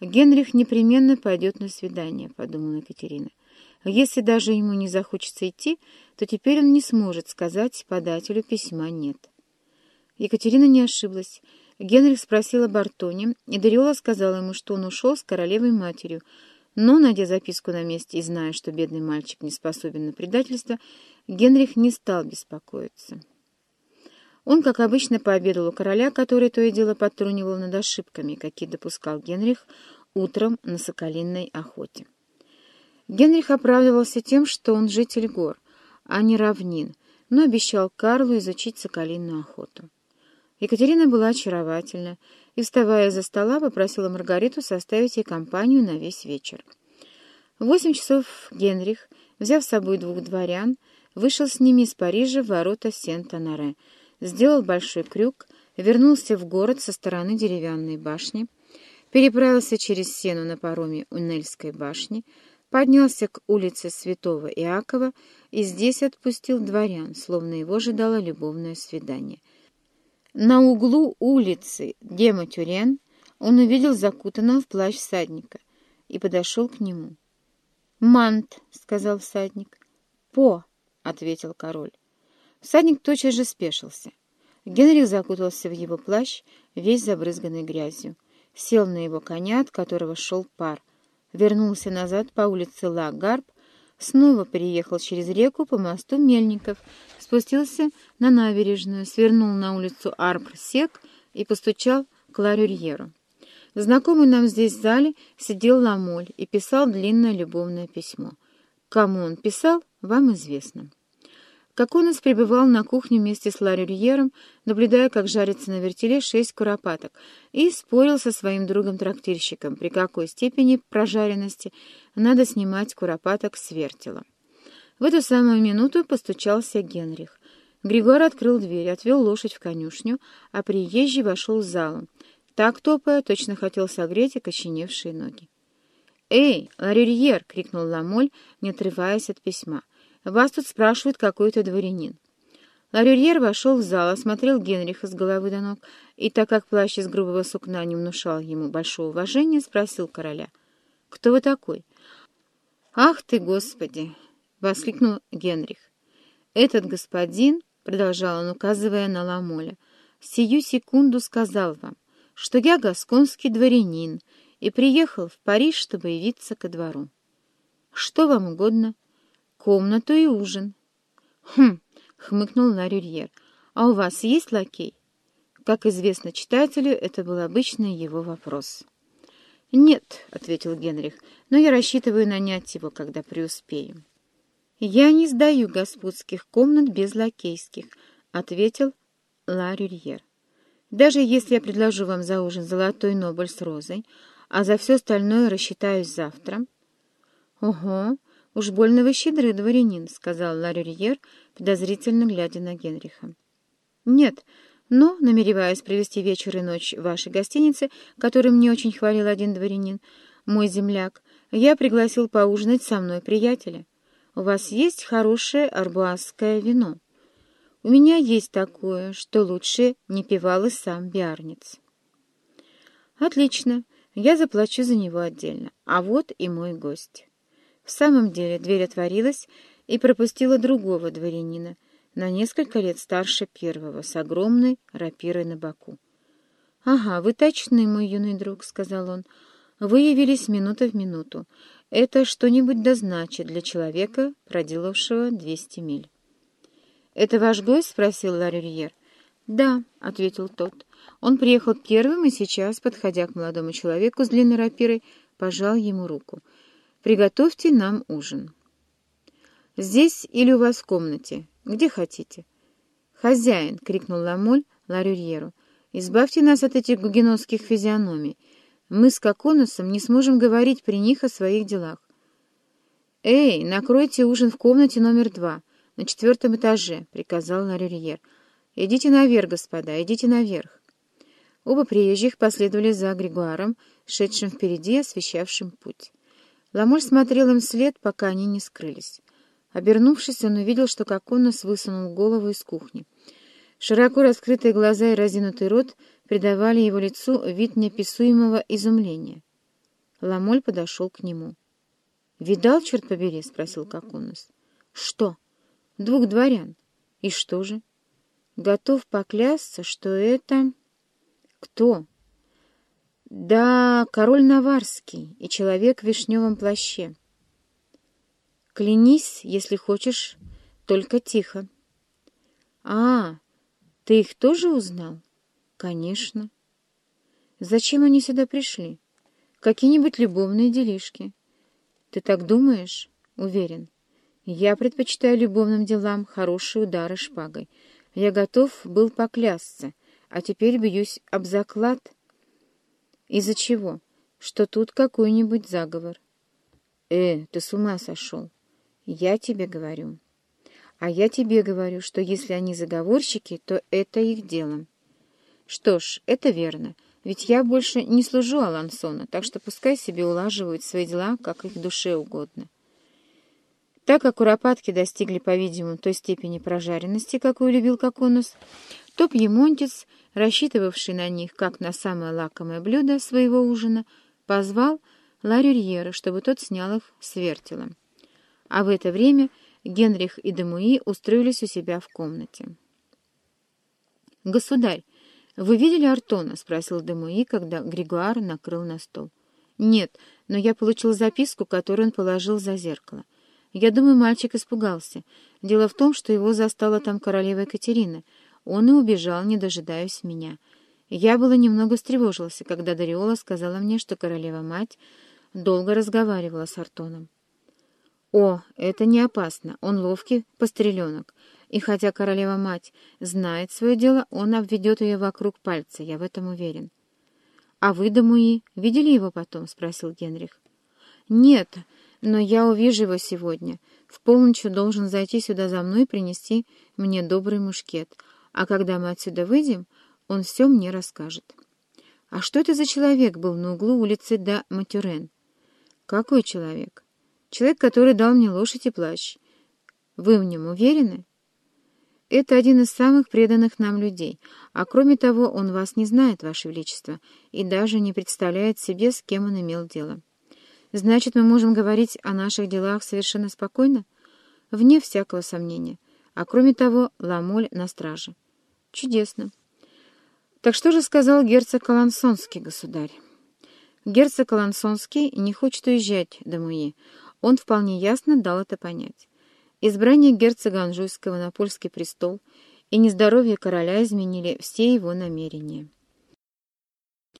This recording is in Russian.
Генрих непременно пойдет на свидание, — подумала Екатерина. Если даже ему не захочется идти, то теперь он не сможет сказать подателю письма «нет». Екатерина не ошиблась. Генрих спросил о Бартоне, и Дариола сказала ему, что он ушел с королевой-матерью, но, найдя записку на месте и зная, что бедный мальчик не способен на предательство, Генрих не стал беспокоиться. Он, как обычно, пообедал у короля, который то и дело подтрунивал над ошибками, какие допускал Генрих утром на соколиной охоте. Генрих оправдывался тем, что он житель гор, а не равнин, но обещал Карлу изучить соколиную охоту. Екатерина была очаровательна и, вставая за стола, попросила Маргариту составить ей компанию на весь вечер. В восемь часов Генрих, взяв с собой двух дворян, вышел с ними из Парижа в ворота Сент-Анаре, сделал большой крюк, вернулся в город со стороны деревянной башни, переправился через Сену на пароме у Нельской башни, поднялся к улице Святого Иакова и здесь отпустил дворян, словно его ожидало любовное свидание. На углу улицы Гема-Тюрен он увидел закутанного в плащ всадника и подошел к нему. «Мант», — сказал всадник. «По», — ответил король. Всадник тотчас же спешился. Генрих закутался в его плащ, весь забрызганный грязью. Сел на его коня, от которого шел пар. Вернулся назад по улице Ла-Гарб, снова переехал через реку по мосту Мельников, спустился на набережную, свернул на улицу Арбр-Сек и постучал к Ларюрьеру. В знакомой нам здесь зале сидел Ламоль и писал длинное любовное письмо. Кому он писал, вам известно. Коконос пребывал на кухне вместе с Ларюрьером, наблюдая, как жарится на вертеле шесть куропаток, и спорил со своим другом-трактирщиком, при какой степени прожаренности надо снимать куропаток с вертела. В эту самую минуту постучался Генрих. Григор открыл дверь, отвел лошадь в конюшню, а приезжий вошел в залу. Так топая, точно хотел согреть окоченевшие ноги. «Эй, Ларюрьер!» — крикнул Ламоль, не отрываясь от письма. Вас тут спрашивает какой-то дворянин». Ларюрьер вошел в зал, осмотрел Генриха с головы до ног, и, так как плащ из грубого сукна не внушал ему большого уважения, спросил короля. «Кто вы такой?» «Ах ты, Господи!» — воскликнул Генрих. «Этот господин, — продолжал он, указывая на Ламоля, — сию секунду сказал вам, что я гасконский дворянин и приехал в Париж, чтобы явиться ко двору. Что вам угодно?» Комнату и ужин. Хм, хмыкнул Ларюрьер. А у вас есть лакей? Как известно читателю, это был обычный его вопрос. «Нет», — ответил Генрих, — «но я рассчитываю нанять его, когда преуспею». «Я не сдаю господских комнат без лакейских», — ответил Ларюрьер. «Даже если я предложу вам за ужин золотой нобль с розой, а за все остальное рассчитаюсь завтра». «Ого, «Уж больно вы щедрый дворянин», — сказал Ларюрьер, подозрительно глядя на Генриха. «Нет, но, намереваясь провести вечер и ночь в вашей гостинице, которую мне очень хвалил один дворянин, мой земляк, я пригласил поужинать со мной приятеля. У вас есть хорошее арбуазское вино? У меня есть такое, что лучше не пивал и сам биарниц». «Отлично, я заплачу за него отдельно, а вот и мой гость». В самом деле дверь отворилась и пропустила другого дворянина, на несколько лет старше первого, с огромной рапирой на боку. — Ага, вы точны, мой юный друг, — сказал он. — Вы явились минута в минуту. Это что-нибудь дозначит для человека, проделавшего двести миль. — Это ваш гость? — спросил Ларюрьер. — Да, — ответил тот. Он приехал первым и сейчас, подходя к молодому человеку с длинной рапирой, пожал ему руку — Приготовьте нам ужин. Здесь или у вас в комнате, где хотите. «Хозяин!» — крикнул Ламоль Ларюрьеру. «Избавьте нас от этих гугенотских физиономий. Мы с Коконусом не сможем говорить при них о своих делах». «Эй, накройте ужин в комнате номер два, на четвертом этаже», — приказал Ларюрьер. «Идите наверх, господа, идите наверх». Оба приезжих последовали за Григуаром, шедшим впереди, освещавшим путь. Ламоль смотрел им вслед, пока они не скрылись. Обернувшись, он увидел, что Коконос высунул голову из кухни. Широко раскрытые глаза и разинутый рот придавали его лицу вид неописуемого изумления. Ламоль подошел к нему. «Видал, черт побери?» — спросил Коконос. «Что?» «Двух дворян. И что же?» «Готов поклясться, что это...» «Кто?» «Да, король Наварский и человек в вишневом плаще». «Клянись, если хочешь, только тихо». «А, ты их тоже узнал?» «Конечно». «Зачем они сюда пришли? Какие-нибудь любовные делишки?» «Ты так думаешь?» «Уверен. Я предпочитаю любовным делам хорошие удары шпагой. Я готов был поклясться, а теперь бьюсь об заклад. Из-за чего? Что тут какой-нибудь заговор». «Э, ты с ума сошел!» «Я тебе говорю». А я тебе говорю, что если они заговорщики, то это их дело. Что ж, это верно, ведь я больше не служу Алансона, так что пускай себе улаживают свои дела, как их душе угодно. Так как куропатки достигли, по-видимому, той степени прожаренности, какую любил Коконус, то пьемонтец, рассчитывавший на них как на самое лакомое блюдо своего ужина, позвал Ларюрьера, чтобы тот снял их с вертела. А в это время Генрих и Демуи устроились у себя в комнате. «Государь, вы видели Артона?» — спросил Демуи, когда Григуар накрыл на стол. «Нет, но я получил записку, которую он положил за зеркало. Я думаю, мальчик испугался. Дело в том, что его застала там королева Екатерина. Он и убежал, не дожидаясь меня. Я было немного встревожился, когда Дариола сказала мне, что королева-мать долго разговаривала с Артоном. О, это не опасно, он ловкий постреленок. И хотя королева-мать знает свое дело, он обведет ее вокруг пальца, я в этом уверен. — А вы, Дамуи, видели его потом? — спросил Генрих. — Нет, но я увижу его сегодня. В полночь должен зайти сюда за мной и принести мне добрый мушкет. А когда мы отсюда выйдем, он все мне расскажет. — А что это за человек был на углу улицы Да Матюрен? — Какой человек? Человек, который дал мне лошадь и плащ. Вы в нем уверены? Это один из самых преданных нам людей, а кроме того, он вас не знает, Ваше Величество, и даже не представляет себе, с кем он имел дело. Значит, мы можем говорить о наших делах совершенно спокойно? Вне всякого сомнения. А кроме того, Ламоль на страже. Чудесно. Так что же сказал герцог Калансонский, государь? Герцог Калансонский не хочет уезжать, Дамуи. Он вполне ясно дал это понять. Избрание герцога Анжуйского на польский престол и нездоровье короля изменили все его намерения.